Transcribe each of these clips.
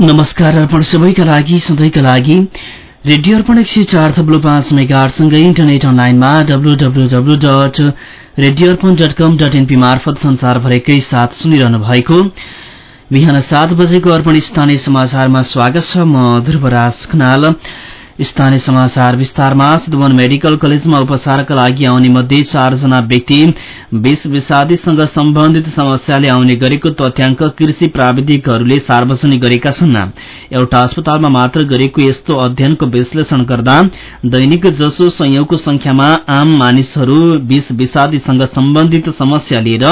नमस्कार अर्पण सबैका लागि सधैँका लागि। रेडियो अर्पण एक सय चार थप्लो पाँच मेगाहरूसँगै इन्टरनेट अनलाइनमा W W W dot radio Arpan dot com dot NP मार्फत संसारभरिकै साथ सुनिरहनु भएको। बिहान सात बजेको अर्पण स्थानीय समाचारमा स्वागत छ म ध्रुवराज खनाल। स्थानीय समाचार विस्तारमा चितवन मेडिकल कलेजमा उपचारका लागि आउने मध्ये चारजना व्यक्ति विष विषादीसँग सम्बन्धित समस्याले आउने गरेको तथ्याङ्क कृषि प्राविधिकहरूले सार्वजनिक गरेका छन्। एउटा अस्पतालमा मात्र गरेको यस्तो अध्ययनको विश्लेषण गर्दा दैनिक जसो संयौंको संख्यामा आम मानिसहरू विष विषादीसँग सम्बन्धित समस्या लिएर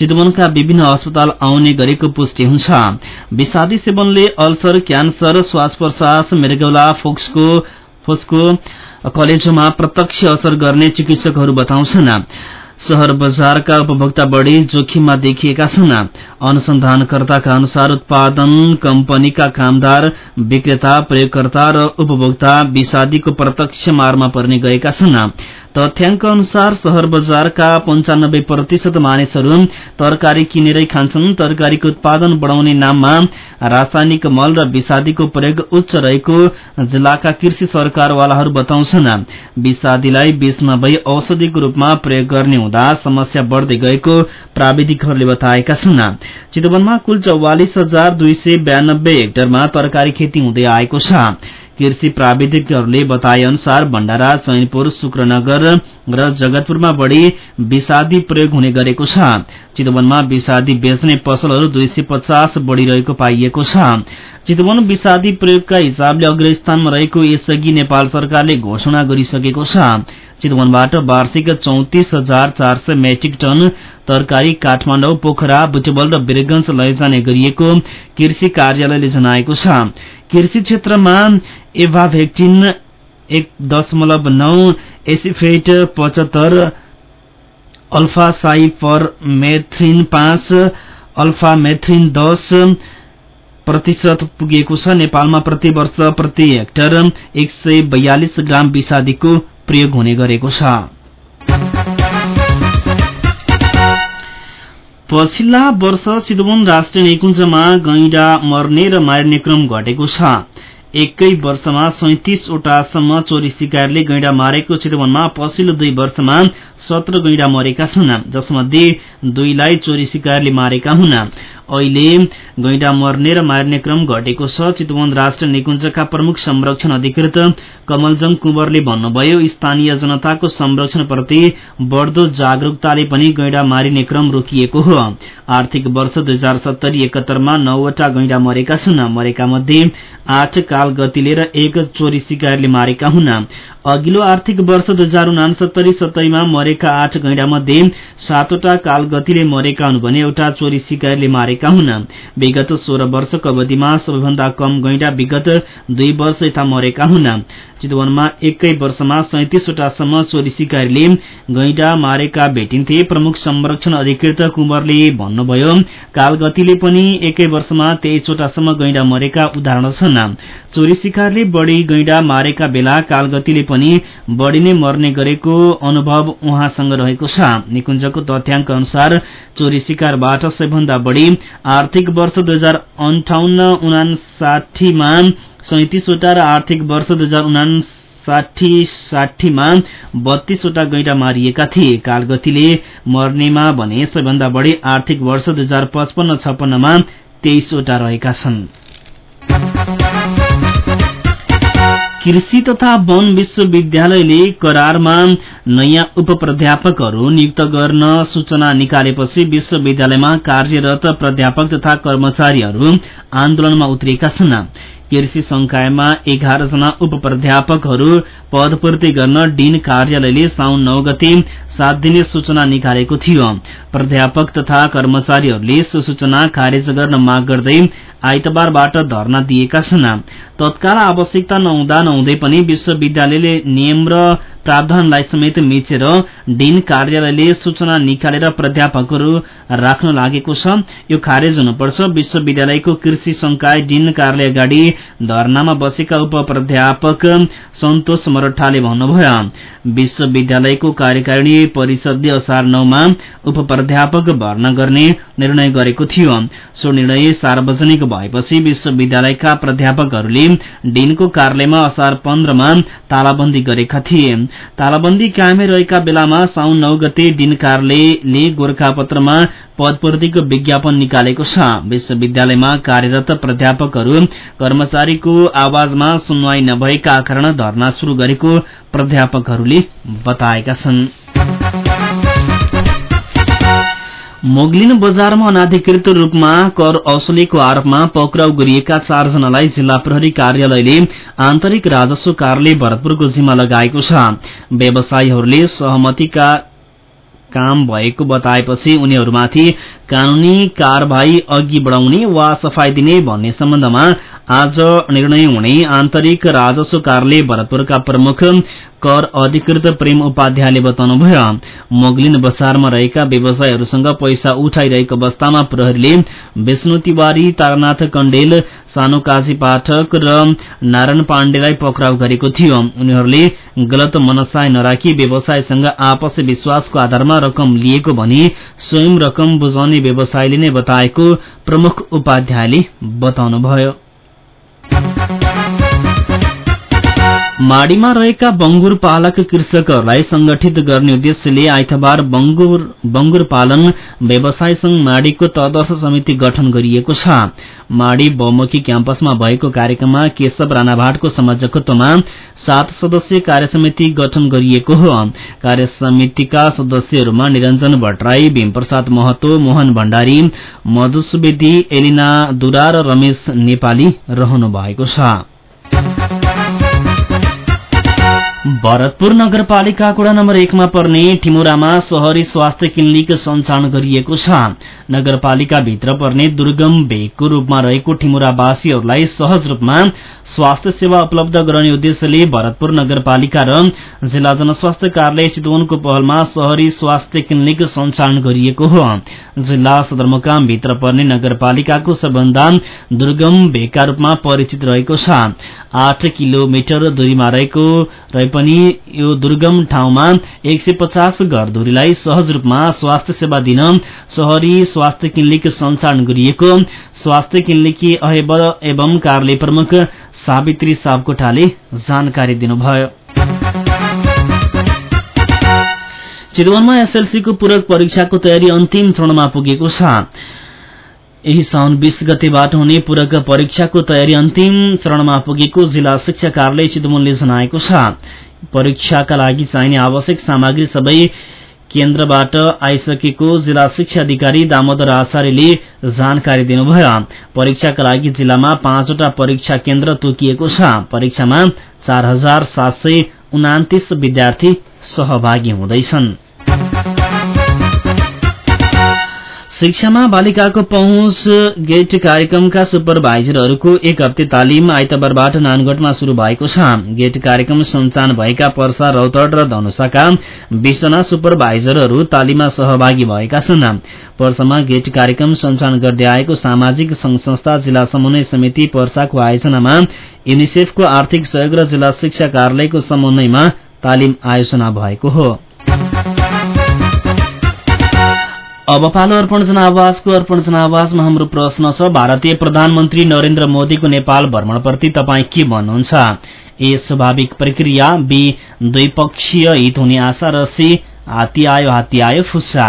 चितवनका विभिन्न अस्पताल आउने गरेको पुष्टि हुन्छ। विषादी सेवनले अल्सर क्यान्सर श्वास प्रश्वास मृगौला फोक्सको कलेजोमा प्रत्यक्ष असर गर्ने चिकित्सकहरू बताउँछन्। शहर बजारका उपभोक्ता बढ़ी जोखिममा देखिएका छन्। अनुसन्धानकर्ताका अनुसार उत्पादन कम्पनीका कामदार विक्रेता प्रयोगकर्ता र उपभोक्ता विषादीको प्रत्यक्ष मारमा पर्ने गएका छन्। तथ्याङ्क अनुसार शहर बजारका पञ्चानब्बे प्रतिशत मानिसहरू तरकारी किनेरै खान्छन्। तरकारीको उत्पादन बढ़ाउने नाममा रासायनिक मल र विषादीको प्रयोग उच्च रहेको जिल्लाका कृषि सरकारवालाहरू बताउँछन्। विषादीलाई बीच नभई औषधिको रूपमा प्रयोग गर्ने हुँदा समस्या बढ़दै गएको प्राविधिकहरूले बताएका छन्। चितवनमा कुल चौवालिस हजार दुई सय बयानब्बे हेक्टरमा तरकारी खेती हुँदै आएको छ। कृषि प्राविधिकहरूले बताए अनुसार भण्डारा चैनपुर शुक्रनगर र जगतपुरमा बढ़ी विषादी प्रयोग हुने गरेको छ। चितवनमा विषादी बेच्ने पसलहरू दुई सय पचास बढ़िरहेको पाइएको छ। चितवन विषादी प्रयोगका हिसाबले अग्रस्थानमा रहेको यसअघि नेपाल सरकारले घोषणा गरिसकेको छ। चितवनबाट वार्षिक चौतिस हजार चार सय मेट्रिक टन तरकारी काठमाडौँ पोखरा बुटबल र वीरगंज लैजाने गरिएको कृषि कार्यालयले जनाएको छ। कृषि क्षेत्रमा एभाभेक्टिन एक दशमलव नौ एसिफेट पचहत्तर अल्फा साइपर मेथ्रिन पाँच अल्फा मेथ्रिन दस प्रतिशत पुगेको छ। नेपालमा प्रति वर्ष प्रति हेक्टर एक सय बयालिस ग्राम विषादीको प्रयोग हुने गरेको छ। पछिल्ला वर्ष चितवन राष्ट्रिय निकुञ्जमा गैंडा मर्ने र मारिने क्रम घटेको छ। एकै वर्षमा सैतिसवटासम्म चोरी शिकारले गैंडा मारेको चितवनमा पछिल्लो दुई वर्षमा सत्र गैंडा मरेका छन् जसमध्ये दुईलाई चोरी शिकारले मारेका हुन्। अहिले गैंडा मर्ने र मार्ने क्रम घटेको छ। चितवन राष्ट्रिय निकुञ्जका प्रमुख संरक्षण अधिकृत कमलजङ कुँवरले भन्नुभयो स्थानीय जनताको संरक्षणप्रति बढ़दो जागरूकताले पनि गैंडा मारिने क्रम रोकिएको हो। आर्थिक वर्ष दुई हजार सत्तरी एकहत्तरमा नौवटा गैंडा मरेका छन्। मरेका मध्ये आठ काल र एक चोरी शिकारले मारेका हुन्। अघिल्लो आर्थिक वर्ष दुई हजार उनासत्तरी सत्तरीमा मरेका आठ गैंडा मध्ये सातवटा काल गतिले मरेका हुन् भने एउटा चोरी शिकारले मारेका हुन्। विगत सोह्र वर्षको अवधिमा सबैभन्दा कम गैंडा विगत दुई वर्ष यता मरेका हुन्। चितवनमा एकै वर्षमा सैतिसवटासम्म चोरी शिकारीले गैंडा मारेका भेटिन्थे। प्रमुख संरक्षण अधिकृत कुँवरले भन्नुभयो कालगतिले पनि एकै वर्षमा तेइसवटासम्म गैंडा मरेका उदाहरण छन्। चोरी शिकारले बढ़ी गैंडा मारेका बेला कालगतिले पनि बढ़ी नै मर्ने गरेको अनुभव उहाँसँग रहेको छ। निकुञ्जको तथ्याङ्क अनुसार चोरी शिकारबाट सबैभन्दा बढ़ी आर्थिक वर्ष दुई हजार अन्ठाउन्न उनासाठीमा सैतिसवटा र आर्थिक वर्ष दुई हजार उनासाठी साठीमा बत्तीसवटा गैंडा मारिएका थिए। कालगतिले मर्नेमा भने सबैभन्दा बढ़ी आर्थिक वर्ष दुई हजार पचपन्न छपन्नमा तेइसवटा रहेका छन्। कृषि तथा वन विश्वविद्यालयले करारमा नयाँ उप प्राध्यापकहरू नियुक्त गर्न सूचना निकालेपछि विश्वविद्यालयमा कार्यरत प्राध्यापक तथा कर्मचारीहरू आन्दोलनमा उत्रिएका छन्। कृषि संकायमा एघार जना उप प्राध्यापकहरू पदपूर्ति गर्न डीन कार्यालयले साउन नौ गते सात दिने सूचना निकालेको थियो। प्राध्यापक तथा कर्मचारीहरूले सो सूचना खारेज गर्न माग गर्दै आइतबारबाट धरना दिएका छन्। तत्काल आवश्यकता नहुँदा नहुँदै पनि विश्वविद्यालयले नियम र प्रावधानलाई समेत मिचेर डीन कार्यालयले सूचना निकालेर प्राध्यापकहरू राख्न लागेको छ। यो खारेज हुनुपर्छ। विश्वविद्यालयको कृषि संकाय डीन कार्यालय अगाडि धरनामा बसेका उप प्राध्यापक सन्तोष मरठाले भन्नुभयो विश्वविद्यालयको कार्यकारिणी परिषदले असार नौमा उप प्राध्यापक भर्ना गर्ने निर्णय गरेको थियो। सो निर्णय सार्वजनिक भएपछि विश्वविद्यालयका प्राध्यापकहरूले डिनको कार्यालयमा असार पन्ध्रमा तालाबन्दी गरेका थिए। तालाबन्दी कायमै रहेका बेलामा साउन नौ गते डिन कार्यालयले गोर्खापत्रमा पदपूर्तिको विज्ञापन निकालेको छ। विश्वविद्यालयमा कार्यरत प्राध्यापकहरू कर्मचारीको आवाजमा सुनवाई नभएका कारण धरना शुरू गरेको प्राध्यापकहरूले बताएका छन्। मोगलिन बजारमा अनाधिकृत रूपमा कर औसलेको आरोपमा पक्राउ गरिएका चारजनालाई जिल्ला प्रहरी कार्यालयले आन्तरिक राजस्व कार्यालय भरतपुरको जिम्मा लगाएको छ। व्यवसायीहरूले सहमतिका काम भएको बताएपछि उनीहरूमाथि कानूनी कारवाही अघि बढ़ाउने वा सफाई दिने भन्ने सम्बन्धमा आज निर्णय हुने आन्तरिक राजस्व कार्यालय भरतपुरका प्रमुख कर अधिकृत प्रेम उपाध्यायले बताउनुभयो मोगलिन बजारमा रहेका व्यवसायीहरूसँग पैसा उठाइरहेको अवस्थामा प्रहरीले विष्णु तिवारी तारानाथ कण्डेल सानो काजी पाठक र नारायण पाण्डेलाई पक्राउ गरेको थियो। उनीहरूले गलत मनसाय नराखी व्यवसायसँग आपसी विश्वासको आधारमा रकम लिएको भनी स्वयं रकम बुझाउने व्यवसायीले नै बताएको प्रमुख उपाध्यायले बताउनुभयो। Thank you. माडीमा रहेका बंगुर पालक कृषकहरूलाई संगठित गर्ने उद्देश्यले आइतबार बंगुर पालन व्यवसाय संघ माडीको तदर्थ समिति गठन गरिएको छ। माडी बहुमुखी क्याम्पसमा भएको कार्यक्रममा केशव राणाभाटको संयोजकत्वमा सात सदस्यीय कार्यसमिति गठन गरिएको हो। कार्यसमितिका सदस्यहरूमा निरञ्जन भट्टराई भीमप्रसाद महतो मोहन भण्डारी मधु सुवेदी एलिना दुरा र रमेश नेपाली रहनु भएको छ। भरतपुर नगरपालिका कुड़ा नम्बर एकमा पर्ने टिमुरामा शहरी स्वास्थ्य क्लिनिक सञ्चालन गरिएको छ। नगरपालिका भित्र पर्ने दुर्गम भेगको रूपमा रहेको ठिमुरावासीहरूलाई सहज रूपमा स्वास्थ्य सेवा उपलब्ध गराउने उद्देश्यले भरतपुर नगरपालिका र जिल्ला जनस्वास्थ्य कार्यालय चितवनको पहलमा शहरी स्वास्थ्य क्लिनिक सञ्चालन गरिएको हो। जिल्ला सदरमुकाम भित्र पर्ने नगरपालिकाको सबभन्दा दुर्गम भेगका रूपमा परिचित रहेको छ। आठ किलोमिटर दूरीमा रहेको रहे पनि यो दुर्गम ठाउँमा एक सय पचास घरधुरीलाई सहज रूपमा स्वास्थ्य सेवा दिन शहरी स्वास्थ्य क्लिनिक सञ्चालन गरिएको। स्वास्थ्य क्लिनिकी एवं कार्यालय प्रमुख सावित्री सापकोटाले जानकारी दिनुभयो। चितवनमा एसएलसीको पूरक परीक्षाको तयारी अन्तिम चरणमा पुगेको छ। यही साउन बीस गतेबाट हुने पूरक परीक्षाको तयारी अन्तिम चरणमा पुगेको जिल्ला शिक्षा कार्यालय चितवनले जनाएको छ। परीक्षाका लागि चाहिने आवश्यक सामग्री सबै केन्द्रबाट आइसकेको जिल्ला शिक्षा अधिकारी दामोदर आचार्यले जानकारी दिनुभयो। परीक्षाका लागि जिल्लामा पाँचवटा परीक्षा केन्द्र तोकिएको छ। परीक्षामा चार हजार सात सय उनातिस विद्यार्थी सहभागी हुँदैछन्। शिक्षामा बालिकाको पहुँच गेट कार्यक्रमका सुपरभाइजरहरूको एक हप्ते तालिम आइतबारबाट नानगढमा शुरू भएको छ। गेट कार्यक्रम सञ्चालन भएका पर्सा रौतड र धनुषाका बीसजना सुपरभाइजरहरू तालिममा सहभागी भएका छन्। पर्सामा गेट कार्यक्रम सञ्चालन गर्दै आएको सामाजिक संघ संस्था जिल्ला समन्वय समिति पर्साको आयोजनामा युनिसेफको आर्थिक सहयोग र जिल्ला शिक्षा कार्यालयको समन्वयमा तालिम आयोजना भएको हो। अब पालो अर्पण जनावाजको अर्पण जनावाजमा हाम्रो प्रश्न छ भारतीय प्रधानमन्त्री नरेन्द्र मोदीको नेपाल भ्रमणप्रति तपाईँ के भन्नुहुन्छ? ए स्वाभाविक प्रक्रिया बी द्विपक्षीय हित हुने आशा र सी हात्ती आयो हात्ती आयो फुस्सा।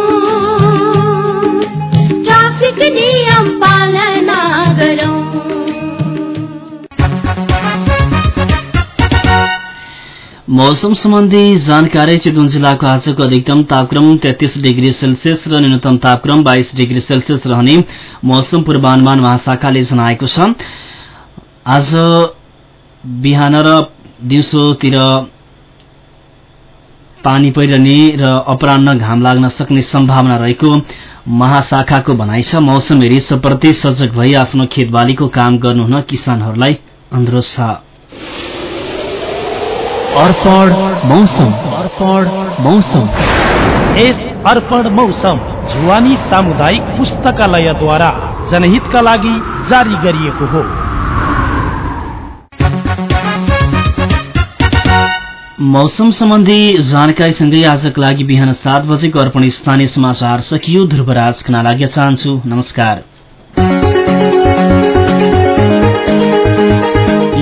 मौसम सम्बन्धी जानकारी चितवन जिल्लाको आजको अधिकतम तापक्रम तेत्तीस डिग्री सेल्सियस र न्यूनतम तापक्रम बाइस डिग्री सेल्सियस रहने मौसम पूर्वानुमान महाशाखाले जनाएको छ। आज बिहान र दिउँसोतिर पानी परिरहने र अपरान्न घाम लाग्न सक्ने सम्भावना रहेको महाशाखाको भनाइ छ। मौसम हेरी प्रति सजग भई आफ्नो खेतबालीको काम गर्नुहुन किसानहरूलाई अनुरोध छ। अर्पण मौसम। अर्पण मौसम। यस अर्पण मौसम जुवानी सामुदायिक पुस्तकालयद्वारा जनहितका लागि जारी गरिएको हो। मौसम सम्बन्धी जानकारीसँगै आजको लागि बिहान सात बजेको अर्पण स्थानीय समाचार सकियो। ध्रुवराज खना लागि चाहन्छु। नमस्कार।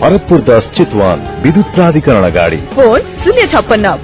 भरतपुर दस चितवन विद्युत प्राधिकरण अगाडि फोन शून्य छप्पन्न